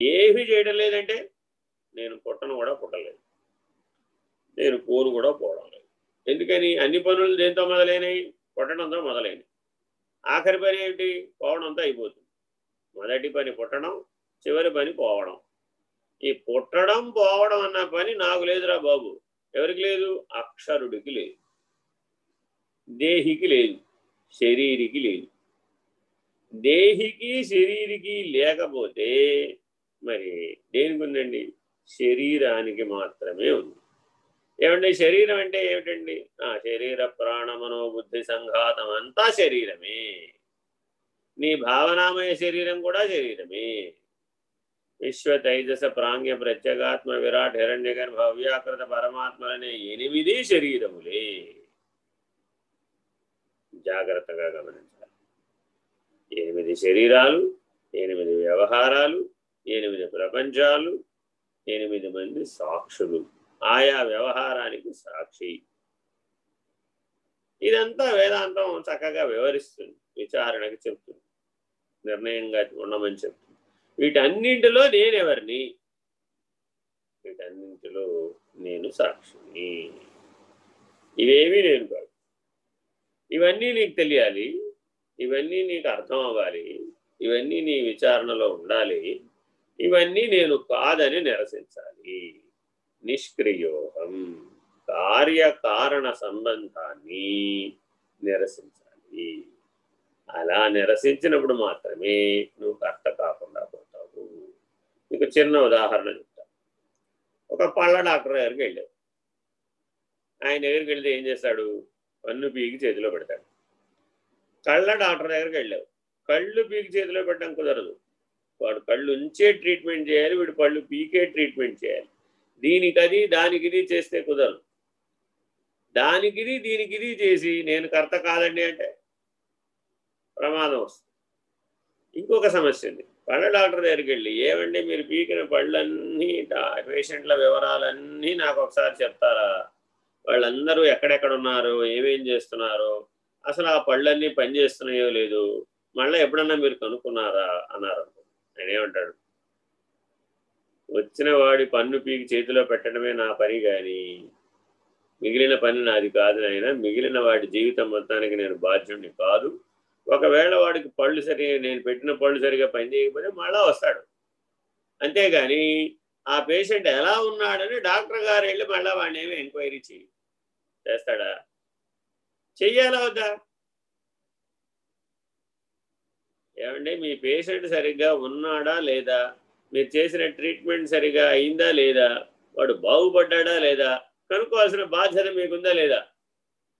ఏమీ చేయడం లేదంటే నేను పుట్టను కూడా పుట్టలేదు. నేను పోను కూడా పోవడం లేదు. ఎందుకని? అన్ని పనులు దేంతో మొదలైనవి పుట్టడంతో మొదలైనవి ఆఖరి పని ఏమిటి? పోవడంతో అయిపోతుంది. మొదటి పని పుట్టడం చివరి పని పోవడం. ఈ పుట్టడం పోవడం అన్న పని నాకు లేదురా బాబు. ఎవరికి లేదు? అక్షరుడికి లేదు. దేహికి లేదు. శరీరికి లేదు. దేహికి శరీరికి లేకపోతే మరి దేనికి ఉందండి శరీరానికి మాత్రమే ఉంది. ఏమంటే శరీరం అంటే ఏమిటండి? ఆ శరీర ప్రాణ మనోబుద్ధి సంఘాతం అంతా శరీరమే. నీ భావనామయ శరీరం కూడా శరీరమే. విశ్వ తైజస ప్రాంగ్య ప్రత్యేగాత్మ విరాట్ హిరణ్యగర్ భవ్యాకృత పరమాత్మలనే ఎనిమిది శరీరములే. జాగ్రత్తగా గమనించాలి. ఎనిమిది శరీరాలు ఎనిమిది వ్యవహారాలు ఎనిమిది ప్రపంచాలు ఎనిమిది మంది సాక్షులు. ఆయా వ్యవహారానికి సాక్షి. ఇదంతా వేదాంతం చక్కగా వివరిస్తుంది విచారణకి చెప్తుంది నిర్ణయంగా ఉండమని చెప్తుంది. వీటన్నింటిలో నేనెవరిని? వీటన్నింటిలో నేను సాక్షిని. ఇవేమీ నేను కాదు ఇవన్నీ నీకు తెలియాలి ఇవన్నీ నీకు అర్థం అవ్వాలి ఇవన్నీ నీ విచారణలో ఉండాలి. ఇవన్నీ నేను కాదని నిరసించాలి. నిష్క్రియోహం. కార్యకారణ సంబంధాన్ని నిరసించాలి. అలా నిరసించినప్పుడు మాత్రమే నువ్వు కర్త కాకుండా పోతావు. మీకు చిన్న ఉదాహరణ చెప్తా. ఒక పళ్ళ డాక్టర్ దగ్గరికి వెళ్ళావు. ఆయన దగ్గరికి వెళ్తే ఏం చేస్తాడు? పన్ను పీకి చేతిలో పెడతాడు. కళ్ళ డాక్టర్ దగ్గరికి వెళ్ళావు. కళ్ళు పీకి చేతిలో పెట్టడం కుదరదు. వాడు కళ్ళు ఉంచే ట్రీట్మెంట్ చేయాలి వీడు పళ్ళు పీకే ట్రీట్మెంట్ చేయాలి. దీనికది దానికిది చేస్తే కుదరదు. దానికిది దీనికిది చేసి నేను కర్త కాదండి అంటే ప్రమాదం వస్తుంది. ఇంకొక సమస్య ఉంది. పళ్ళ డాక్టర్ దగ్గరికి వెళ్ళి ఏమండి మీరు పీకిన పళ్ళన్నీ పేషెంట్ల వివరాలన్నీ నాకు ఒకసారి చెప్తారా? వాళ్ళందరూ ఎక్కడెక్కడ ఉన్నారో? ఏమేం చేస్తున్నారో? అసలు ఆ పళ్ళన్నీ పనిచేస్తున్నాయో లేదు? మళ్ళీ ఎప్పుడన్నా మీరు కనుక్కున్నారా? అన్నారు. ఆయన ఏమంటాడు వచ్చిన వాడి పన్ను పీకి చేతిలో పెట్టడమే నా పని కానీ మిగిలిన పని నాది కాదు అయినా మిగిలిన వాడి జీవితం మొత్తానికి నేను బాధ్యుడిని కాదు. ఒకవేళ వాడికి పళ్ళు సరిగా నేను పెట్టిన పళ్ళు సరిగా పనిచేయకపోతే మళ్ళా వస్తాడు. అంతేగాని ఆ పేషెంట్ ఎలా ఉన్నాడని డాక్టర్ గారు వెళ్ళి మళ్ళీ వాడిని ఏమి ఎంక్వైరీ చేయి చేస్తాడా? చెయ్యాలా వద్దా? ఏమంటే మీ పేషెంట్ సరిగ్గా ఉన్నాడా లేదా? మీరు చేసిన ట్రీట్మెంట్ సరిగా అయిందా లేదా? వాడు బాగుపడ్డాడా లేదా? కనుక్కోవాల్సిన బాధ్యత మీకుందా లేదా?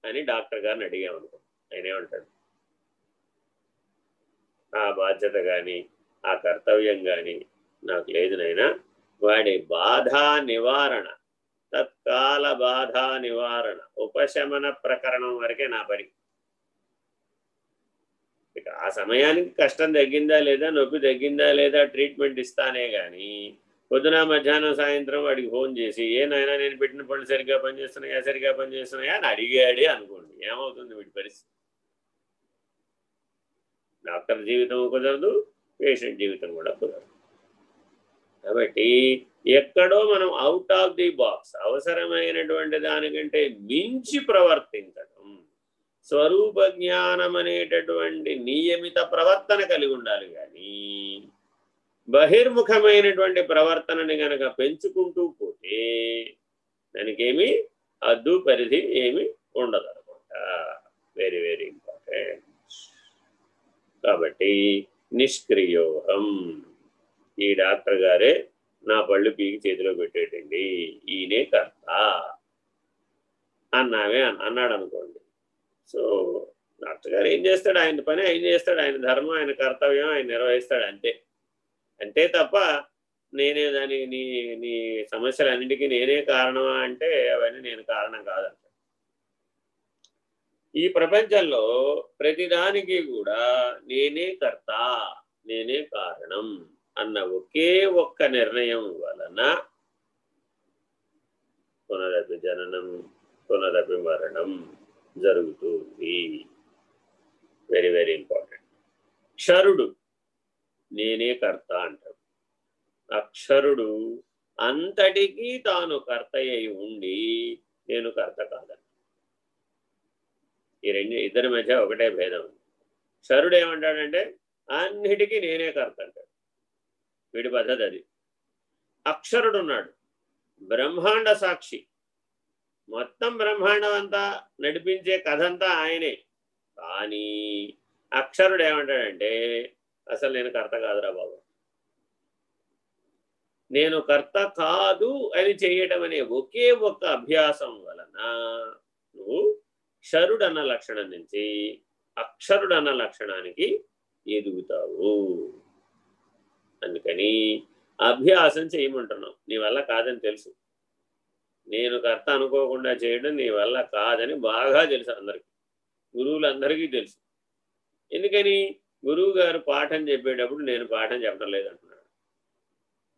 అని డాక్టర్ గారిని అడిగామనుకో ఆయన ఏమంటాడు ఆ బాధ్యత కానీ ఆ కర్తవ్యం కానీ నాకు లేదు నైనా వాడి బాధ నివారణ తత్కాల బాధ నివారణ ఉపశమన ప్రకరణం వరకే నా పని. ఇక ఆ సమయానికి కష్టం తగ్గిందా లేదా నొప్పి తగ్గిందా లేదా ట్రీట్మెంట్ ఇస్తానే కానీ పొద్దున మధ్యాహ్నం సాయంత్రం వాడికి ఫోన్ చేసి ఏ నాయన నేను పెట్టిన పనులు సరిగ్గా పనిచేస్తున్నాయా సరిగ్గా పనిచేస్తున్నాయా? అని అడిగాడే అనుకోండి. ఏమవుతుంది వీటి పరిస్థితి? డాక్టర్ జీవితం కుదరదు పేషెంట్ జీవితం కూడా కుదరదు. కాబట్టి ఎక్కడో మనం అవుట్ ఆఫ్ ది బాక్స్ అవసరమైనటువంటి దానికంటే మించి ప్రవర్తించడం స్వరూప జ్ఞానం అనేటటువంటి నియమిత ప్రవర్తన కలిగి ఉండాలి కానీ బహిర్ముఖమైనటువంటి ప్రవర్తనని గనక పెంచుకుంటూ పోతే దానికేమీ అద్దు పరిధి ఏమి ఉండదు అనమాట వెరీ వెరీ ఇంపార్టెంట్ కాబట్టి నిష్క్రియోహం. ఈ డాక్టర్ గారే నా పళ్ళు పీకి చేతిలో పెట్టేటండి. ఈయనే కర్త. అన్నామే అన్నాడు అనుకోండి. సో డాక్టర్ గారు ఏం చేస్తాడు? ఆయన పని ఆయన చేస్తాడు. ఆయన ధర్మం ఆయన కర్తవ్యం ఆయన నిర్వహిస్తాడు అంతే. అంతే తప్ప నేనే దాని నీ నీ సమస్యలన్నిటికీ నేనే కారణమా అంటే అవన్నీ నేను కారణం కాదంట. ఈ ప్రపంచంలో ప్రతిదానికి కూడా నేనే కర్త నేనే కారణం అన్న ఒకే ఒక్క నిర్ణయం వలన పునరపి జననం పునరపి మరణం జరుగుతుంది వెరీ వెరీ ఇంపార్టెంట్ క్షరుడు నేనే కర్త అంటాడు. అక్షరుడు అంతటికీ తాను కర్త అయి ఉండి నేను కర్త కాదని ఈ రెండు ఇద్దరి మధ్య ఒకటే భేదం ఉంది. క్షరుడు ఏమంటాడంటే అన్నిటికీ నేనే కర్త అంటాడు. వీడి పద్ధతి అది. అక్షరుడు ఉన్నాడు. బ్రహ్మాండ సాక్షి. మొత్తం బ్రహ్మాండం అంతా నడిపించే కథ అంతా ఆయనే. కానీ అక్షరుడు ఏమంటాడంటే అసలు నేను కర్త కాదురా బాబు. నేను కర్త కాదు అని చేయటం అనే ఒకే ఒక్క అభ్యాసం వలన నువ్వు క్షరుడన్న లక్షణం నుంచి అక్షరుడన్న లక్షణానికి ఎదుగుతావు. అందుకని అభ్యాసం చేయమంటున్నావు. నీ వల్ల కాదని తెలుసు. నేను కర్త అనుకోకుండా చేయడం నీ వల్ల కాదని బాగా తెలుసు అందరికీ. గురువులందరికీ తెలుసు. ఎందుకని? గురువు గారు పాఠం చెప్పేటప్పుడు నేను పాఠం చెప్పడం లేదంటున్నాను